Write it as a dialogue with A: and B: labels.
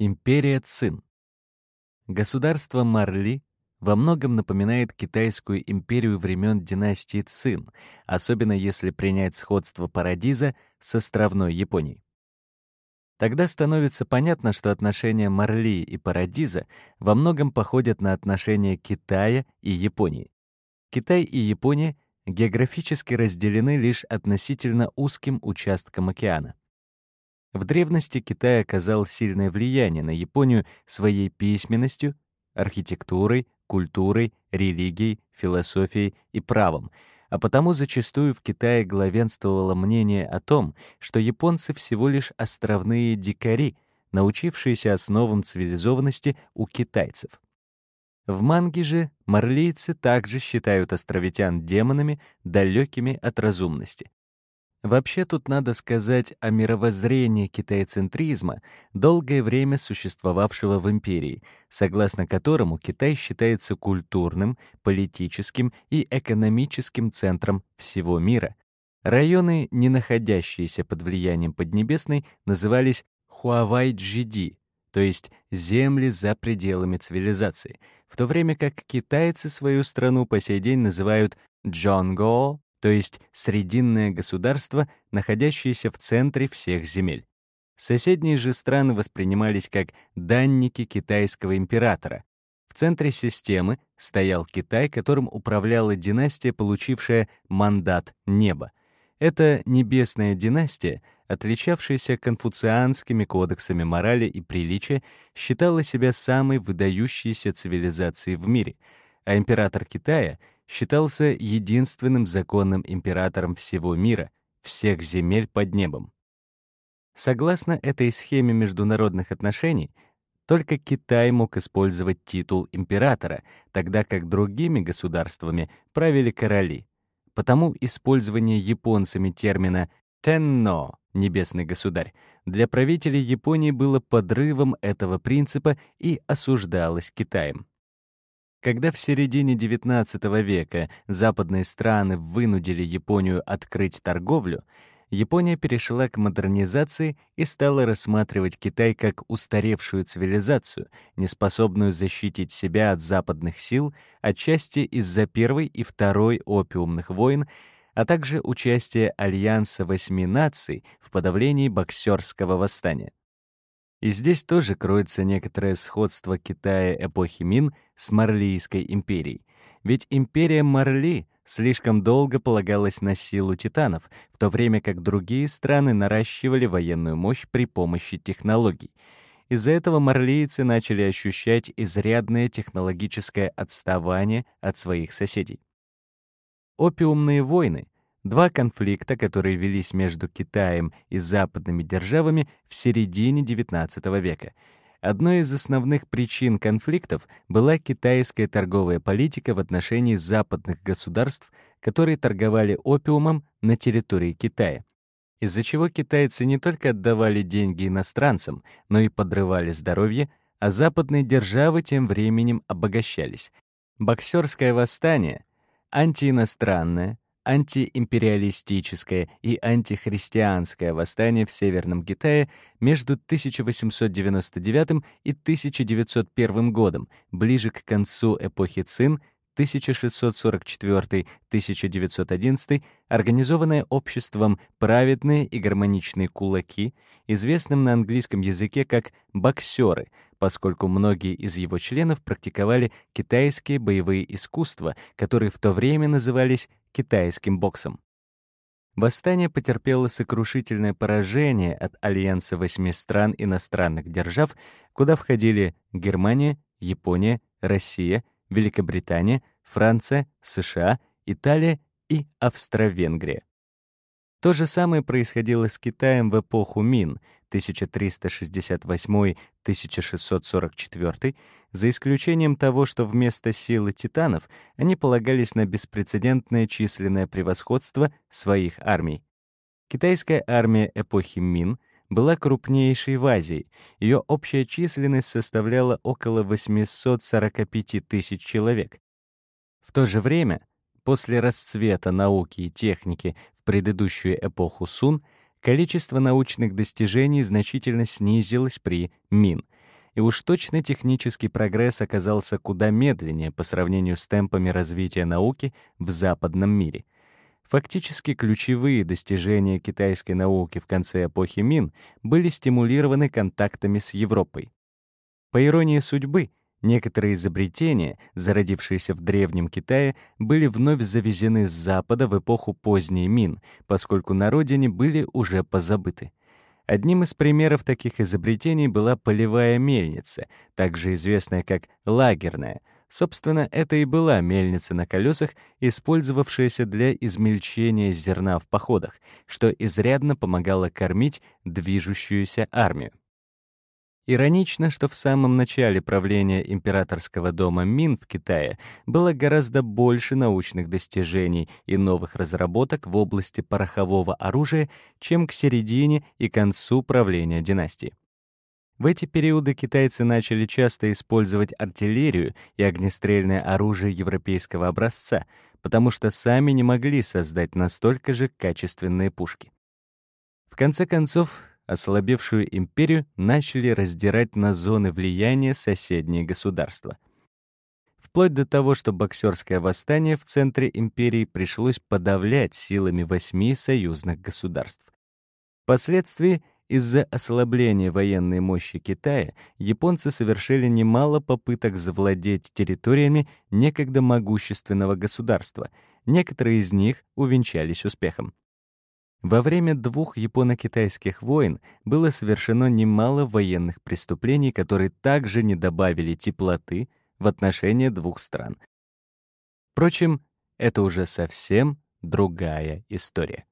A: Империя Цин. Государство Марли во многом напоминает китайскую империю времен династии Цин, особенно если принять сходство Парадиза с островной Японией. Тогда становится понятно, что отношения Марли и Парадиза во многом походят на отношения Китая и Японии. Китай и Япония географически разделены лишь относительно узким участком океана. В древности Китай оказал сильное влияние на Японию своей письменностью, архитектурой, культурой, религией, философией и правом, а потому зачастую в Китае главенствовало мнение о том, что японцы всего лишь островные дикари, научившиеся основам цивилизованности у китайцев. В манге же марлийцы также считают островитян демонами, далекими от разумности. Вообще тут надо сказать о мировоззрении китайцентризма, долгое время существовавшего в империи, согласно которому Китай считается культурным, политическим и экономическим центром всего мира. Районы, не находящиеся под влиянием Поднебесной, назывались Хуавай-Джиди, то есть земли за пределами цивилизации, в то время как китайцы свою страну по сей день называют Джонго, то есть срединное государство, находящееся в центре всех земель. Соседние же страны воспринимались как данники китайского императора. В центре системы стоял Китай, которым управляла династия, получившая мандат неба. Эта небесная династия, отличавшаяся конфуцианскими кодексами морали и приличия, считала себя самой выдающейся цивилизацией в мире, а император Китая — считался единственным законным императором всего мира, всех земель под небом. Согласно этой схеме международных отношений, только Китай мог использовать титул императора, тогда как другими государствами правили короли. Потому использование японцами термина «тенно» — «небесный государь» для правителей Японии было подрывом этого принципа и осуждалось Китаем. Когда в середине XIX века западные страны вынудили Японию открыть торговлю, Япония перешла к модернизации и стала рассматривать Китай как устаревшую цивилизацию, неспособную защитить себя от западных сил, отчасти из-за Первой и Второй опиумных войн, а также участия Альянса Восьми Наций в подавлении боксерского восстания. И здесь тоже кроется некоторое сходство Китая эпохи Мин с Марлийской империей. Ведь империя Марли слишком долго полагалась на силу титанов, в то время как другие страны наращивали военную мощь при помощи технологий. Из-за этого марлийцы начали ощущать изрядное технологическое отставание от своих соседей. Опиумные войны — Два конфликта, которые велись между Китаем и западными державами в середине XIX века. Одной из основных причин конфликтов была китайская торговая политика в отношении западных государств, которые торговали опиумом на территории Китая. Из-за чего китайцы не только отдавали деньги иностранцам, но и подрывали здоровье, а западные державы тем временем обогащались. Боксерское восстание, антииностранное, антиимпериалистическое и антихристианское восстание в Северном Китае между 1899 и 1901 годом, ближе к концу эпохи Цин, 1644-1911, организованное обществом «Праведные и гармоничные кулаки», известным на английском языке как «боксеры», поскольку многие из его членов практиковали китайские боевые искусства, которые в то время назывались китайским боксом. Восстание потерпело сокрушительное поражение от альянса восьми стран иностранных держав, куда входили Германия, Япония, Россия, Великобритания, Франция, США, Италия и Австро-Венгрия. То же самое происходило с Китаем в эпоху Мин 1368-1644, за исключением того, что вместо силы титанов они полагались на беспрецедентное численное превосходство своих армий. Китайская армия эпохи Мин была крупнейшей в Азии. Ее общая численность составляла около 845 тысяч человек. В то же время, после расцвета науки и техники предыдущую эпоху Сун количество научных достижений значительно снизилось при Мин. и уж точно технический прогресс оказался куда медленнее по сравнению с темпами развития науки в западном мире. Фактически ключевые достижения китайской науки в конце эпохи Мин были стимулированы контактами с Европой. По иронии судьбы, некоторые изобретения, зародившиеся в Древнем Китае, были вновь завезены с Запада в эпоху поздней Мин, поскольку на родине были уже позабыты. Одним из примеров таких изобретений была полевая мельница, также известная как лагерная. Собственно, это и была мельница на колесах, использовавшаяся для измельчения зерна в походах, что изрядно помогало кормить движущуюся армию. Иронично, что в самом начале правления императорского дома Мин в Китае было гораздо больше научных достижений и новых разработок в области порохового оружия, чем к середине и концу правления династии. В эти периоды китайцы начали часто использовать артиллерию и огнестрельное оружие европейского образца, потому что сами не могли создать настолько же качественные пушки. В конце концов, ослабевшую империю начали раздирать на зоны влияния соседние государства. Вплоть до того, что боксерское восстание в центре империи пришлось подавлять силами восьми союзных государств. Впоследствии из-за ослабления военной мощи Китая японцы совершили немало попыток завладеть территориями некогда могущественного государства. Некоторые из них увенчались успехом. Во время двух японо-китайских войн было совершено немало военных преступлений, которые также не добавили теплоты в отношения двух стран. Впрочем, это уже совсем другая история.